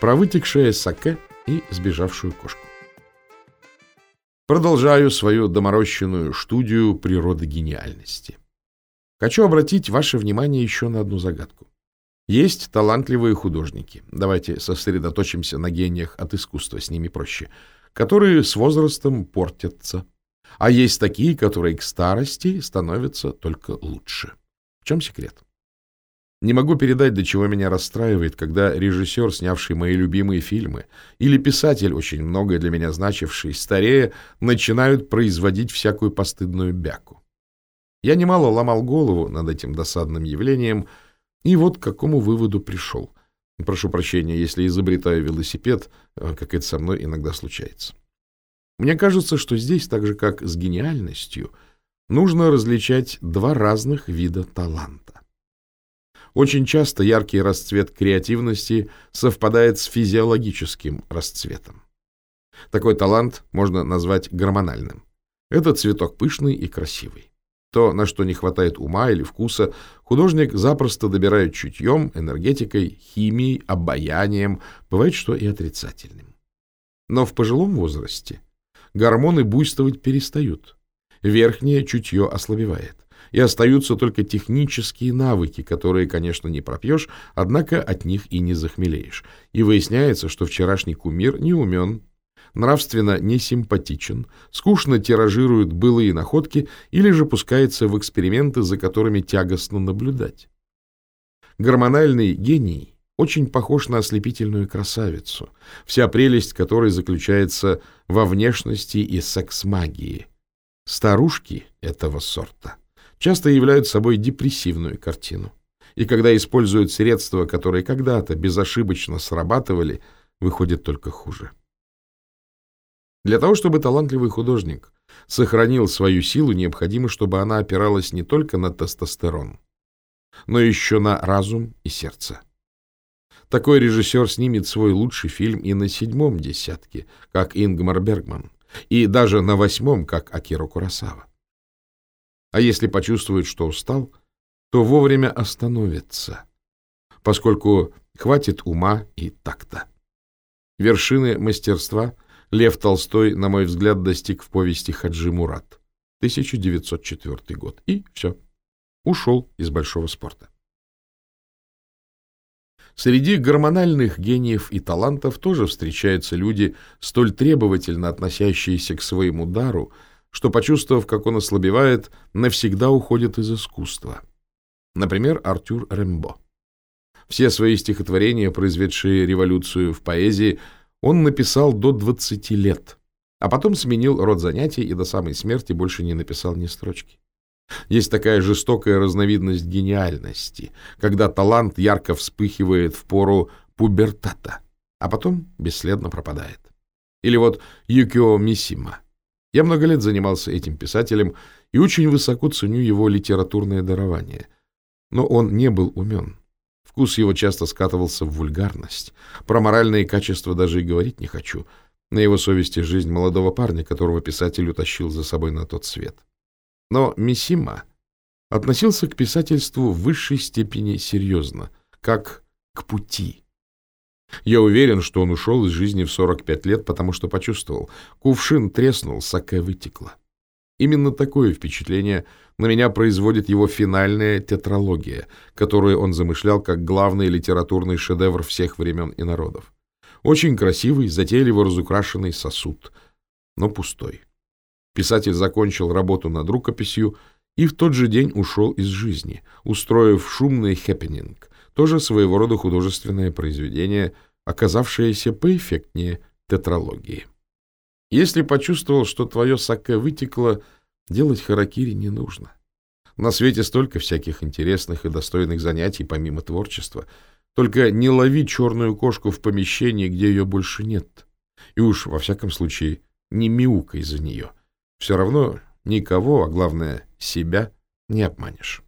про вытекшее саке и сбежавшую кошку. Продолжаю свою доморощенную студию природы гениальности. Хочу обратить ваше внимание еще на одну загадку. Есть талантливые художники, давайте сосредоточимся на гениях от искусства, с ними проще, которые с возрастом портятся, а есть такие, которые к старости становятся только лучше. В чем секрет? Не могу передать, до чего меня расстраивает, когда режиссер, снявший мои любимые фильмы, или писатель, очень многое для меня значивший, старея, начинают производить всякую постыдную бяку. Я немало ломал голову над этим досадным явлением, и вот к какому выводу пришел. Прошу прощения, если изобретаю велосипед, э, как это со мной иногда случается. Мне кажется, что здесь, так же как с гениальностью, нужно различать два разных вида таланта. Очень часто яркий расцвет креативности совпадает с физиологическим расцветом. Такой талант можно назвать гормональным. Это цветок пышный и красивый. То, на что не хватает ума или вкуса, художник запросто добирает чутьем, энергетикой, химией, обаянием, бывает, что и отрицательным. Но в пожилом возрасте гормоны буйствовать перестают. Верхнее чутье ослабевает и остаются только технические навыки, которые, конечно, не пропьешь, однако от них и не захмелеешь. И выясняется, что вчерашний кумир не умен, нравственно не симпатичен, скучно тиражирует былые находки или же пускается в эксперименты, за которыми тягостно наблюдать. Гормональный гений очень похож на ослепительную красавицу, вся прелесть которой заключается во внешности и секс-магии. Старушки этого сорта часто являют собой депрессивную картину. И когда используют средства, которые когда-то безошибочно срабатывали, выходит только хуже. Для того, чтобы талантливый художник сохранил свою силу, необходимо, чтобы она опиралась не только на тестостерон, но еще на разум и сердце. Такой режиссер снимет свой лучший фильм и на седьмом десятке, как Ингмар Бергман, и даже на восьмом, как Акиро Курасава. А если почувствует, что устал, то вовремя остановится, поскольку хватит ума и такта. Вершины мастерства Лев Толстой, на мой взгляд, достиг в повести «Хаджи Мурат», 1904 год. И все. Ушел из большого спорта. Среди гормональных гениев и талантов тоже встречаются люди, столь требовательно относящиеся к своему дару, что, почувствовав, как он ослабевает, навсегда уходят из искусства. Например, Артюр Рембо. Все свои стихотворения, произведшие революцию в поэзии, он написал до 20 лет, а потом сменил род занятий и до самой смерти больше не написал ни строчки. Есть такая жестокая разновидность гениальности, когда талант ярко вспыхивает в пору пубертата, а потом бесследно пропадает. Или вот Юкио Мисима. Я много лет занимался этим писателем и очень высоко ценю его литературное дарование. Но он не был умен. Вкус его часто скатывался в вульгарность. Про моральные качества даже и говорить не хочу. На его совести жизнь молодого парня, которого писатель утащил за собой на тот свет. Но Мисима относился к писательству в высшей степени серьезно, как к пути. Я уверен, что он ушел из жизни в 45 лет, потому что почувствовал. Кувшин треснул, саке вытекла. Именно такое впечатление на меня производит его финальная тетралогия, которую он замышлял как главный литературный шедевр всех времен и народов. Очень красивый, затейливо разукрашенный сосуд, но пустой. Писатель закончил работу над рукописью и в тот же день ушел из жизни, устроив шумный хэппенинг, тоже своего рода художественное произведение, оказавшееся поэффектнее тетралогии. Если почувствовал, что твое саке вытекло, делать харакири не нужно. На свете столько всяких интересных и достойных занятий, помимо творчества. Только не лови черную кошку в помещении, где ее больше нет. И уж, во всяком случае, не мяукай за нее. Все равно никого, а главное, себя не обманешь.